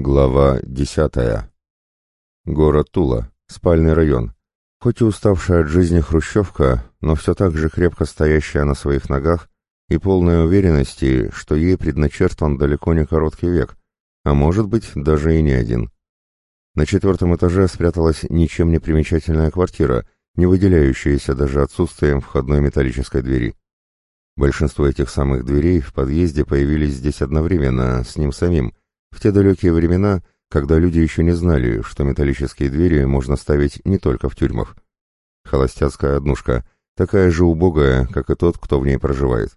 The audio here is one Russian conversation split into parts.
Глава десятая. Город Тула, спальный район. Хоть и уставшая от жизни хрущевка, но все так же крепко стоящая на своих ногах и полная уверенности, что ей предначертан далеко не короткий век, а может быть даже и не один. На четвертом этаже спряталась ничем не примечательная квартира, не выделяющаяся даже отсутствием входной металлической двери. Большинство этих самых дверей в подъезде появились здесь одновременно, с ним самим, в те далекие времена, когда люди еще не знали, что металлические двери можно ставить не только в тюрьмах. Холостяцкая однушка, такая же убогая, как и тот, кто в ней проживает.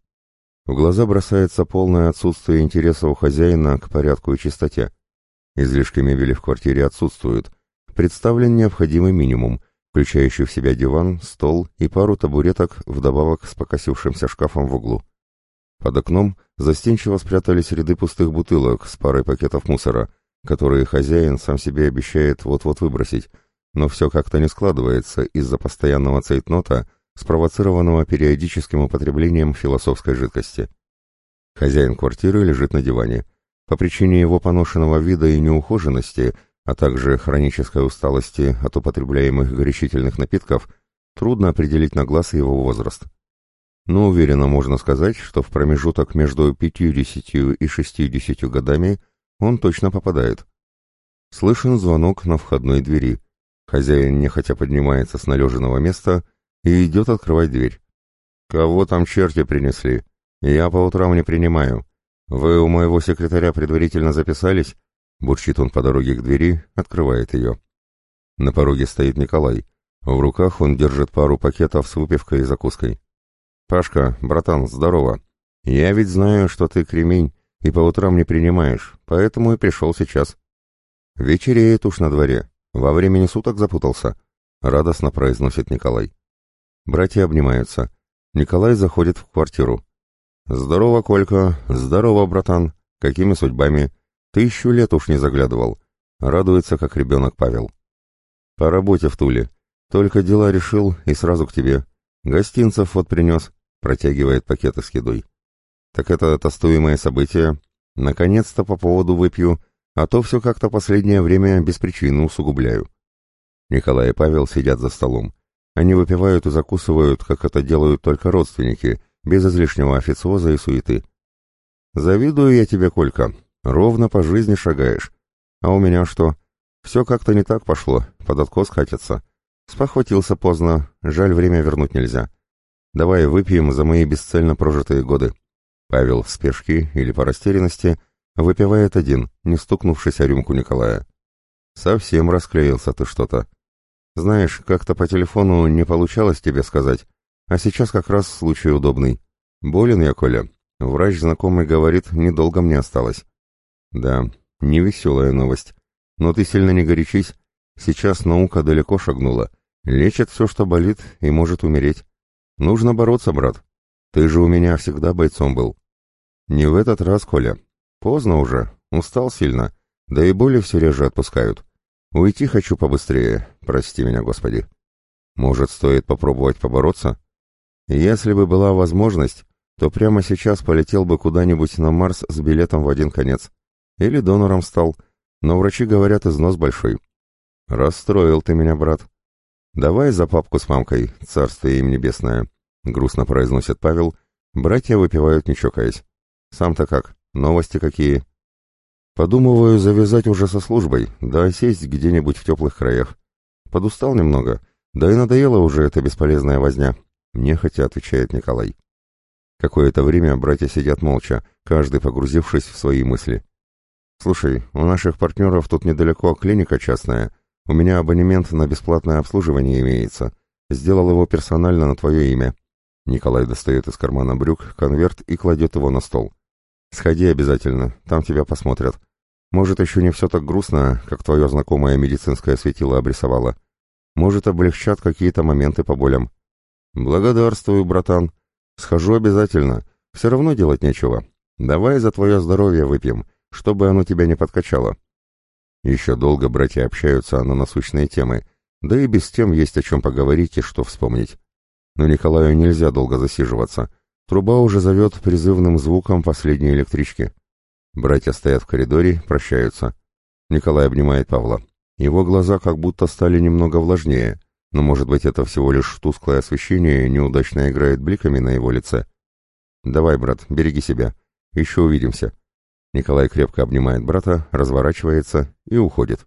В глаза бросается полное отсутствие интереса у хозяина к порядку и чистоте. Излишки мебели в квартире отсутствуют. Представлен необходимый минимум, включающий в себя диван, стол и пару табуреток вдобавок с покосившимся шкафом в углу. Под окном застенчиво спрятались ряды пустых бутылок с парой пакетов мусора, которые хозяин сам себе обещает вот-вот выбросить, но все как-то не складывается из-за постоянного цейтнота, спровоцированного периодическим употреблением философской жидкости. Хозяин квартиры лежит на диване. По причине его поношенного вида и неухоженности, а также хронической усталости от употребляемых горячительных напитков, трудно определить на глаз его возраст но уверенно можно сказать, что в промежуток между 50 и 60 годами он точно попадает. Слышен звонок на входной двери. Хозяин нехотя поднимается с належенного места и идет открывать дверь. «Кого там черти принесли? Я по утрам не принимаю. Вы у моего секретаря предварительно записались?» Бурчит он по дороге к двери, открывает ее. На пороге стоит Николай. В руках он держит пару пакетов с выпивкой и закуской. «Пашка, братан, здорово. Я ведь знаю, что ты кремень и по утрам не принимаешь, поэтому и пришел сейчас». «Вечереет уж на дворе. Во времени суток запутался», — радостно произносит Николай. Братья обнимаются. Николай заходит в квартиру. «Здорово, Колька, здорово, братан. Какими судьбами? Тысячу лет уж не заглядывал». Радуется, как ребенок Павел. «По работе в Туле. Только дела решил и сразу к тебе. Гостинцев вот принес. Протягивает пакеты с едой. Так это тостуемое событие. Наконец-то по поводу выпью, а то все как-то последнее время без причины усугубляю. Николай и Павел сидят за столом. Они выпивают и закусывают, как это делают только родственники, без излишнего официоза и суеты. Завидую я тебе, Колька. Ровно по жизни шагаешь. А у меня что? Все как-то не так пошло, под откос катится. Спохватился поздно, жаль, время вернуть нельзя. Давай выпьем за мои бесцельно прожитые годы. Павел в спешке или по растерянности выпивает один, не стукнувшись о рюмку Николая. Совсем расклеился ты что-то. Знаешь, как-то по телефону не получалось тебе сказать, а сейчас как раз случай удобный. Болен я, Коля. Врач знакомый говорит, недолго мне осталось. Да, невеселая новость. Но ты сильно не горячись. Сейчас наука далеко шагнула. Лечит все, что болит, и может умереть. Нужно бороться, брат. Ты же у меня всегда бойцом был. Не в этот раз, Коля. Поздно уже, устал сильно, да и боли все реже отпускают. Уйти хочу побыстрее, прости меня, Господи. Может, стоит попробовать побороться? Если бы была возможность, то прямо сейчас полетел бы куда-нибудь на Марс с билетом в один конец. Или донором стал, но врачи говорят, износ большой. Расстроил ты меня, брат. «Давай за папку с мамкой, царствие им небесное», — грустно произносит Павел. Братья выпивают, не чокаясь. «Сам-то как? Новости какие?» «Подумываю завязать уже со службой, да сесть где-нибудь в теплых краях. Подустал немного, да и надоела уже эта бесполезная возня», — нехотя отвечает Николай. Какое-то время братья сидят молча, каждый погрузившись в свои мысли. «Слушай, у наших партнеров тут недалеко клиника частная», у меня абонемент на бесплатное обслуживание имеется. Сделал его персонально на твое имя». Николай достает из кармана брюк конверт и кладет его на стол. «Сходи обязательно, там тебя посмотрят. Может, еще не все так грустно, как твое знакомое медицинское светило обрисовало. Может, облегчат какие-то моменты по болям». «Благодарствую, братан. Схожу обязательно. Все равно делать нечего. Давай за твое здоровье выпьем, чтобы оно тебя не подкачало». Еще долго братья общаются на насущные темы, да и без тем есть о чем поговорить и что вспомнить. Но Николаю нельзя долго засиживаться. Труба уже зовет призывным звуком последней электрички. Братья стоят в коридоре, прощаются. Николай обнимает Павла. Его глаза как будто стали немного влажнее, но, может быть, это всего лишь тусклое освещение неудачно играет бликами на его лице. «Давай, брат, береги себя. Еще увидимся». Николай крепко обнимает брата, разворачивается и уходит.